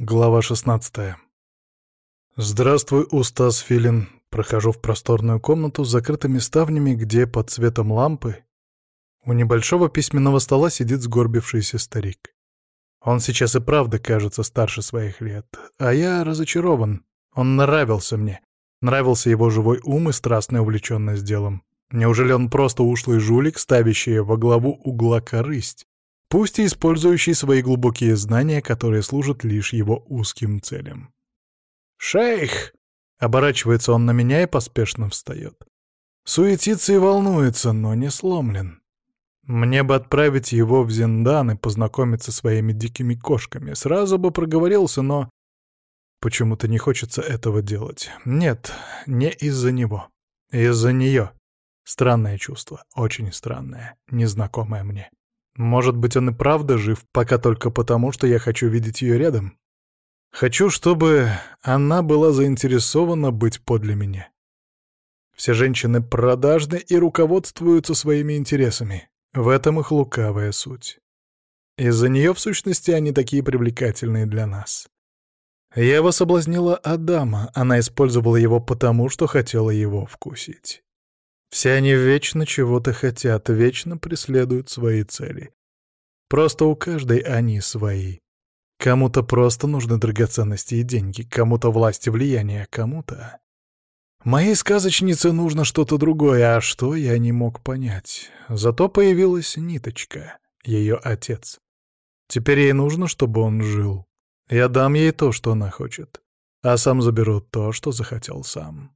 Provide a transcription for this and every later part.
Глава 16 «Здравствуй, Устас Филин». Прохожу в просторную комнату с закрытыми ставнями, где под светом лампы у небольшого письменного стола сидит сгорбившийся старик. Он сейчас и правда кажется старше своих лет, а я разочарован. Он нравился мне. Нравился его живой ум и страстная увлеченность делом. Неужели он просто ушлый жулик, ставящий во главу угла корысть? Пусть и использующий свои глубокие знания, которые служат лишь его узким целям. «Шейх!» — оборачивается он на меня и поспешно встает. Суетится и волнуется, но не сломлен. Мне бы отправить его в Зиндан и познакомиться со своими дикими кошками. Сразу бы проговорился, но... Почему-то не хочется этого делать. Нет, не из-за него. Из-за нее. Странное чувство, очень странное, незнакомое мне. Может быть, он и правда жив, пока только потому, что я хочу видеть ее рядом? Хочу, чтобы она была заинтересована быть подле меня. Все женщины продажны и руководствуются своими интересами. В этом их лукавая суть. Из-за нее, в сущности, они такие привлекательные для нас. Ева соблазнила Адама, она использовала его потому, что хотела его вкусить. Все они вечно чего-то хотят, вечно преследуют свои цели. Просто у каждой они свои. Кому-то просто нужны драгоценности и деньги, кому-то власть и влияние, кому-то... Моей сказочнице нужно что-то другое, а что, я не мог понять. Зато появилась ниточка, ее отец. Теперь ей нужно, чтобы он жил. Я дам ей то, что она хочет, а сам заберу то, что захотел сам.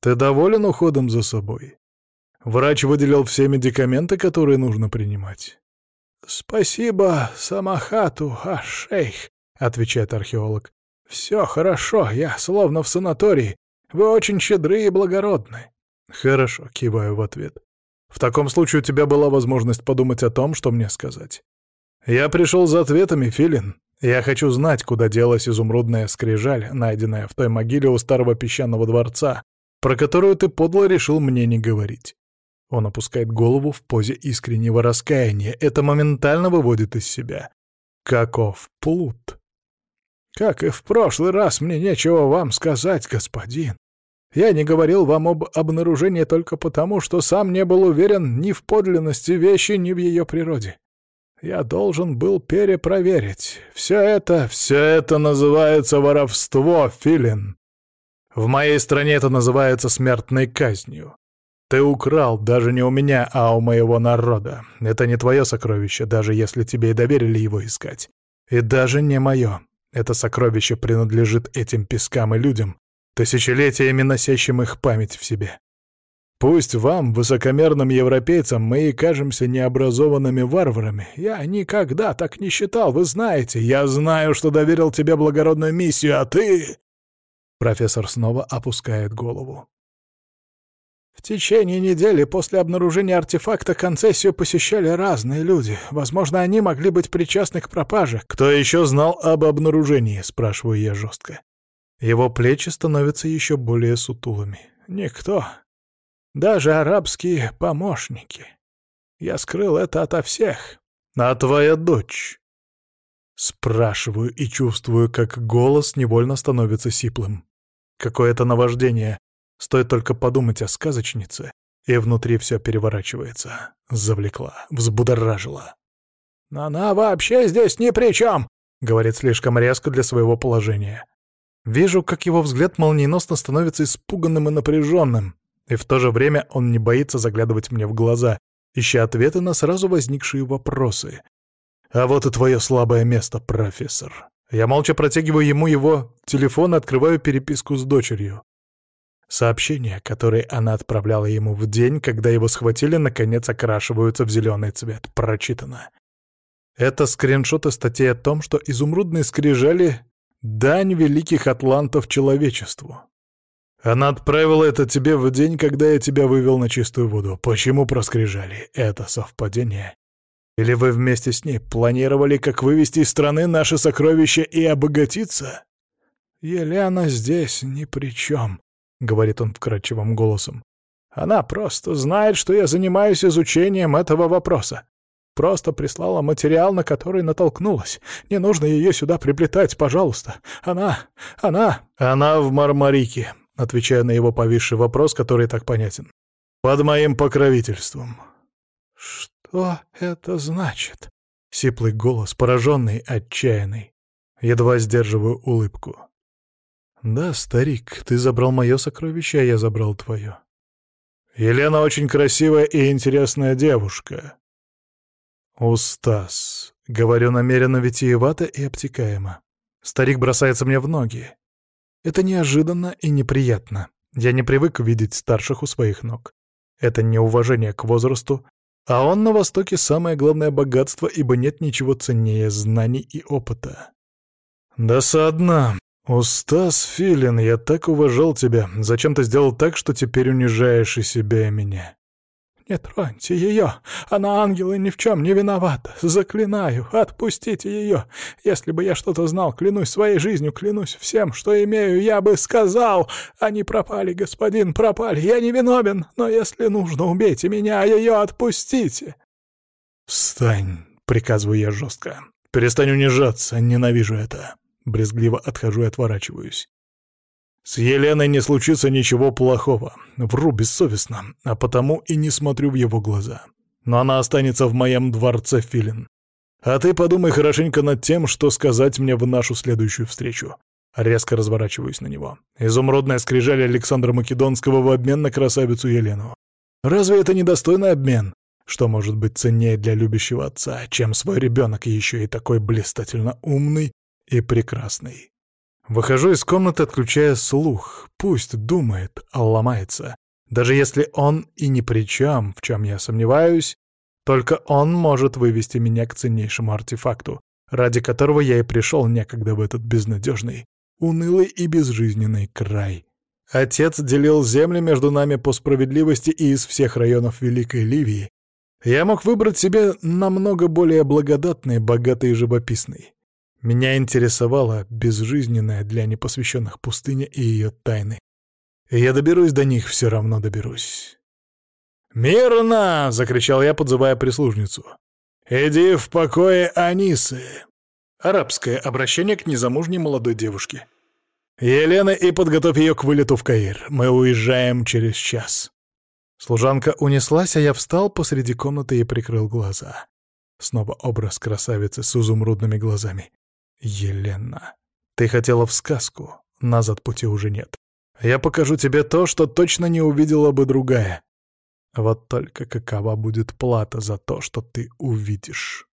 Ты доволен уходом за собой? Врач выделил все медикаменты, которые нужно принимать. «Спасибо Самахату, а шейх», — отвечает археолог. «Все хорошо, я словно в санатории. Вы очень щедры и благородны». «Хорошо», — киваю в ответ. «В таком случае у тебя была возможность подумать о том, что мне сказать. Я пришел за ответами, Филин. Я хочу знать, куда делась изумрудная скрижаль, найденная в той могиле у старого песчаного дворца, про которую ты подло решил мне не говорить. Он опускает голову в позе искреннего раскаяния. Это моментально выводит из себя. Каков плут. Как и в прошлый раз, мне нечего вам сказать, господин. Я не говорил вам об обнаружении только потому, что сам не был уверен ни в подлинности вещи, ни в ее природе. Я должен был перепроверить. Все это, все это называется воровство, Филин. В моей стране это называется смертной казнью. Ты украл даже не у меня, а у моего народа. Это не твое сокровище, даже если тебе и доверили его искать. И даже не мое. Это сокровище принадлежит этим пескам и людям, тысячелетиями носящим их память в себе. Пусть вам, высокомерным европейцам, мы и кажемся необразованными варварами. Я никогда так не считал, вы знаете. Я знаю, что доверил тебе благородную миссию, а ты... Профессор снова опускает голову. В течение недели после обнаружения артефакта концессию посещали разные люди. Возможно, они могли быть причастны к пропаже. «Кто еще знал об обнаружении?» — спрашиваю я жестко. Его плечи становятся еще более сутулыми. «Никто. Даже арабские помощники. Я скрыл это ото всех. А твоя дочь?» Спрашиваю и чувствую, как голос невольно становится сиплым. Какое-то наваждение. Стоит только подумать о сказочнице, и внутри все переворачивается. Завлекла, взбудоражила. «Она вообще здесь ни при чем!» — говорит слишком резко для своего положения. Вижу, как его взгляд молниеносно становится испуганным и напряженным, и в то же время он не боится заглядывать мне в глаза, ища ответы на сразу возникшие вопросы. «А вот и твое слабое место, профессор». Я молча протягиваю ему его телефон и открываю переписку с дочерью. Сообщения, которые она отправляла ему в день, когда его схватили, наконец окрашиваются в зеленый цвет. Прочитано. Это скриншоты статей о том, что изумрудные скрижали — дань великих атлантов человечеству. Она отправила это тебе в день, когда я тебя вывел на чистую воду. Почему проскрижали? Это совпадение. Или вы вместе с ней планировали, как вывести из страны наши сокровища и обогатиться? Елена здесь ни при чем, — говорит он вкрадчивым голосом. Она просто знает, что я занимаюсь изучением этого вопроса. просто прислала материал, на который натолкнулась. Не нужно ее сюда приплетать, пожалуйста. Она... она... Она в Мармарике, отвечая на его повисший вопрос, который так понятен. Под моим покровительством. Что это значит? Сиплый голос, пораженный, отчаянный. Едва сдерживаю улыбку. «Да, старик, ты забрал мое сокровище, а я забрал твое. Елена очень красивая и интересная девушка. Устас. Говорю намеренно витиевато и обтекаемо. Старик бросается мне в ноги. Это неожиданно и неприятно. Я не привык видеть старших у своих ног. Это неуважение к возрасту, а он на Востоке самое главное богатство, ибо нет ничего ценнее знаний и опыта. Досадно. «Устас Филин, я так уважал тебя. Зачем ты сделал так, что теперь унижаешь и себя, и меня?» «Не троньте ее! Она ангел и ни в чем не виновата! Заклинаю, отпустите ее! Если бы я что-то знал, клянусь своей жизнью, клянусь всем, что имею, я бы сказал! Они пропали, господин, пропали! Я не виновен, но если нужно, убейте меня, а ее отпустите!» «Встань!» — приказываю я жестко. «Перестань унижаться, ненавижу это!» Брезгливо отхожу и отворачиваюсь. С Еленой не случится ничего плохого. Вру бессовестно, а потому и не смотрю в его глаза. Но она останется в моем дворце, Филин. А ты подумай хорошенько над тем, что сказать мне в нашу следующую встречу. Резко разворачиваюсь на него. Изумрудная скрижаль Александра Македонского в обмен на красавицу Елену. Разве это недостойный обмен? Что может быть ценнее для любящего отца, чем свой ребенок, еще и такой блистательно умный и прекрасный. Выхожу из комнаты, отключая слух. Пусть думает, а ломается. Даже если он и ни при чем, в чем я сомневаюсь, только он может вывести меня к ценнейшему артефакту, ради которого я и пришел некогда в этот безнадежный, унылый и безжизненный край. Отец делил земли между нами по справедливости и из всех районов Великой Ливии. Я мог выбрать себе намного более благодатный, богатый и живописный. Меня интересовала безжизненная для непосвященных пустыня и ее тайны. И я доберусь до них, все равно доберусь. «Мирно!» — закричал я, подзывая прислужницу. «Иди в покое Анисы!» Арабское обращение к незамужней молодой девушке. «Елена, и подготовь ее к вылету в Каир. Мы уезжаем через час». Служанка унеслась, а я встал посреди комнаты и прикрыл глаза. Снова образ красавицы с изумрудными глазами. Елена, ты хотела в сказку, назад пути уже нет. Я покажу тебе то, что точно не увидела бы другая. Вот только какова будет плата за то, что ты увидишь.